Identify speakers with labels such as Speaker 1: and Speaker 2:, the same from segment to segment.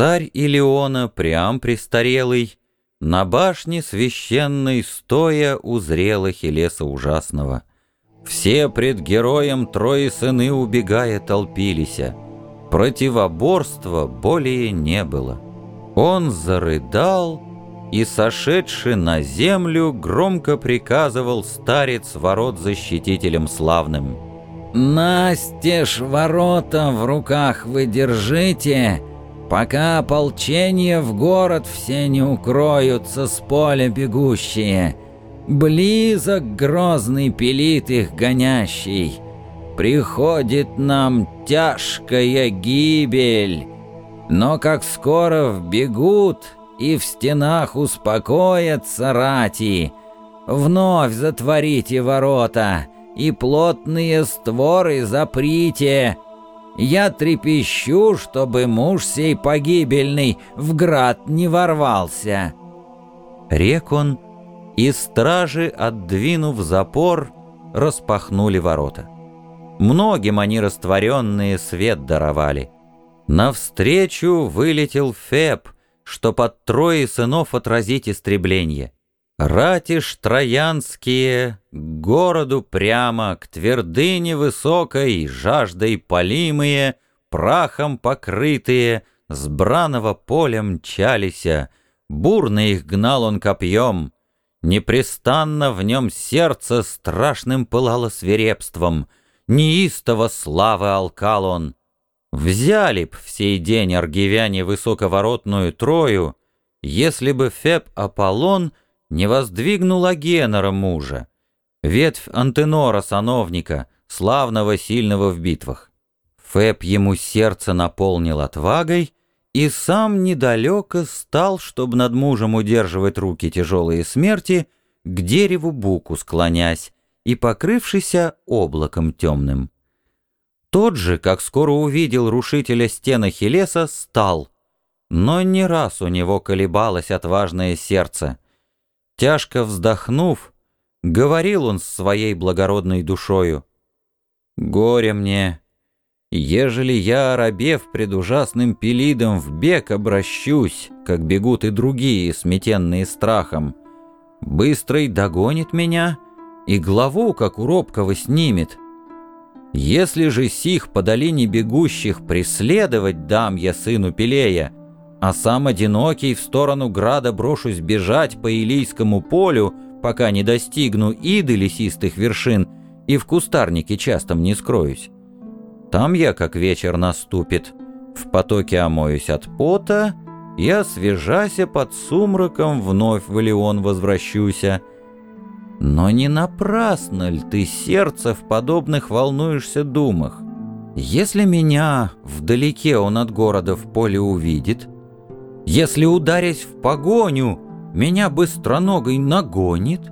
Speaker 1: Царь Илеона, Приам престарелый, На башне священной стоя узрел Ахиллеса ужасного. Все пред героем трое сыны убегая толпилися. Противоборства более не было. Он зарыдал и, сошедший на землю, громко приказывал старец ворот защитителям славным.
Speaker 2: «Настежь ворота в руках вы держите!» Пока ополчение в город все не укроются с поля бегущие, Близок грозный пилит их гонящий, Приходит нам тяжкая гибель, Но как скоро вбегут и в стенах успокоятся рати, Вновь затворите ворота и плотные створы заприте, я трепещу, чтобы муж сей погибельный в град не ворвался».
Speaker 1: Рек он, и стражи, отдвинув запор, распахнули ворота. Многим они растворенные свет даровали. Навстречу вылетел Феб, что под трое сынов отразить истребление. Ратиш троянские, к городу прямо, к твердыне высокой, жаждой полимые, прахом покрытые, с браного поля мчалися, бурно их гнал он копьем, непрестанно в нем сердце страшным пылало свирепством, неистово славы алкал он. Взяли б в сей день аргивяне высоковоротную Трою, если бы Феб Аполлон — не воздвигнул Агенора мужа, ветвь Антенора сановника, славного сильного в битвах. Феб ему сердце наполнил отвагой и сам недалеко стал, чтобы над мужем удерживать руки тяжелые смерти, к дереву буку склонясь и покрывшийся облаком темным. Тот же, как скоро увидел рушителя стен Ахиллеса, стал, но не раз у него колебалось отважное сердце — Тяжко вздохнув, говорил он с своей благородной душою. «Горе мне, ежели я, оробев пред ужасным пелидом, в бег обращусь, как бегут и другие, сметенные страхом, быстрый догонит меня и главу, как у робкого, снимет. Если же сих по долине бегущих преследовать дам я сыну Пелея, а сам одинокий в сторону града брошусь бежать по Илийскому полю, пока не достигну иды лесистых вершин и в кустарнике частом не скроюсь. Там я, как вечер наступит, в потоке омоюсь от пота, я, освежася под сумраком, вновь в Илеон возвращуся. Но не напрасно ль ты сердце в подобных волнуешься думах? Если меня вдалеке он от города в поле увидит — если, ударясь в погоню, меня быстроногой нагонит?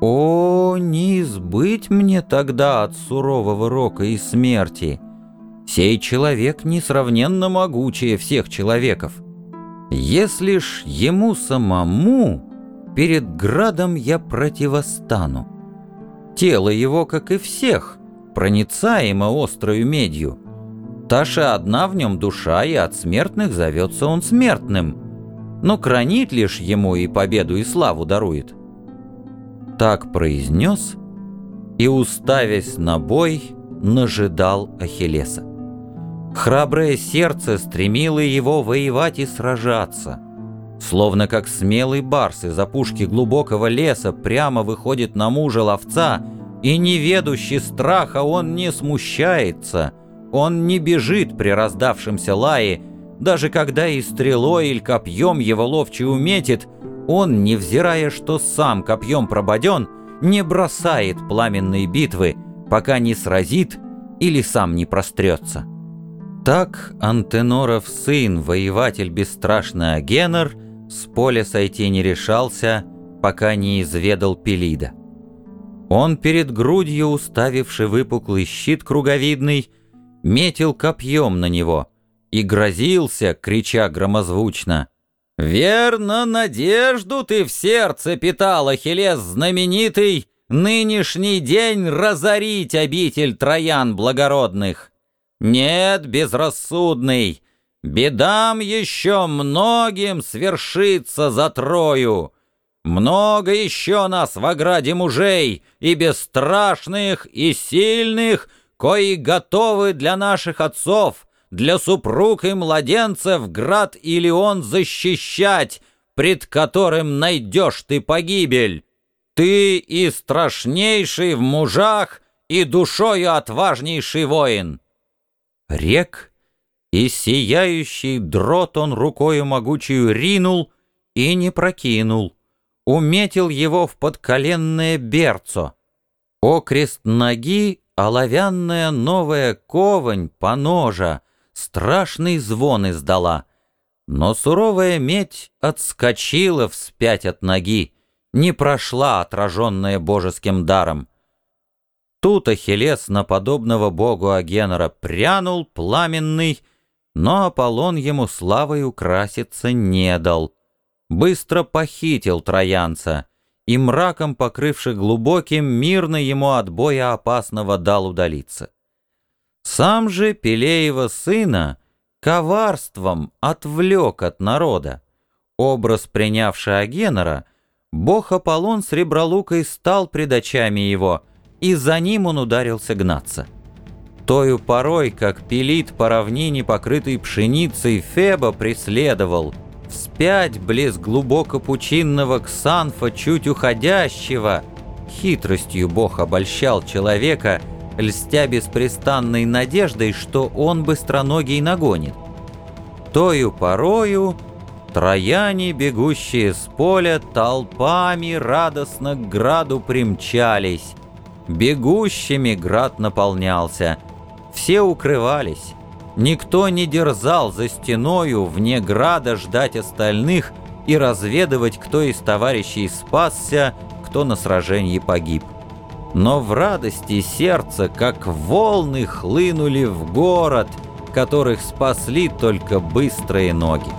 Speaker 1: О, не избыть мне тогда от сурового рока и смерти! Сей человек несравненно могучее всех человеков. Если ж ему самому перед градом я противостану. Тело его, как и всех, проницаемо острою медью — Таша одна в нем душа, и от смертных зовется он смертным. Но хранит лишь ему и победу, и славу дарует. Так произнес и, уставясь на бой, нажидал Ахиллеса. Храброе сердце стремило его воевать и сражаться. Словно как смелый барс из опушки глубокого леса прямо выходит на мужа ловца, и неведущий страха он не смущается — он не бежит при раздавшемся лае, даже когда и стрелой или копьем его ловчий уметит, он, невзирая, что сам копьем прободен, не бросает пламенные битвы, пока не сразит или сам не прострется. Так Антеноров сын, воеватель бесстрашный Агенор, с поля сойти не решался, пока не изведал Пелида. Он перед грудью, уставивший выпуклый щит круговидный, метил копьем на него и грозился, крича громозвучно. «Верно, надежду ты в сердце питал, Ахиллес знаменитый, нынешний день разорить обитель троян благородных. Нет, безрассудный, Бедам еще многим свершится за Трою. Много еще нас в ограде мужей, и бесстрашных, и сильных, кои готовы для наших отцов, для супруг и младенцев град или он защищать, пред которым найдешь ты погибель. Ты и страшнейший в мужах, и душою отважнейший воин. Рек и сияющий дрот он рукою могучую ринул и не прокинул, уметил его в подколенное берцо. Окрест ноги оловянная новая ковань по ножа, страшный звон издала. Но суровая медь отскочила вспять от ноги, не прошла, отраженная божеским даром. Тут Ахиллес на подобного богу Агенора прянул пламенный, но Аполлон ему славой украситься не дал. Быстро похитил троянца и, мраком покрывший глубоким, мирно ему от боя опасного дал удалиться. Сам же Пелеева сына коварством отвлек от народа. Образ принявший Агенора, бог Аполлон с стал пред очами его, и за ним он ударился гнаться. Тою порой, как пилит по равнине, покрытой пшеницей, Феба преследовал, вспять близ глубоко пучинного Ксанфа, чуть уходящего, хитростью бог обольщал человека — льстя беспрестанной надеждой, что он быстроногий нагонит. Тою порою трояне, бегущие с поля, толпами радостно к граду примчались. Бегущими град наполнялся. Все укрывались. Никто не дерзал за стеною вне града ждать остальных и разведывать, кто из товарищей спасся, кто на сражении погиб но в радости сердца, как волны, хлынули в город, которых спасли только быстрые ноги.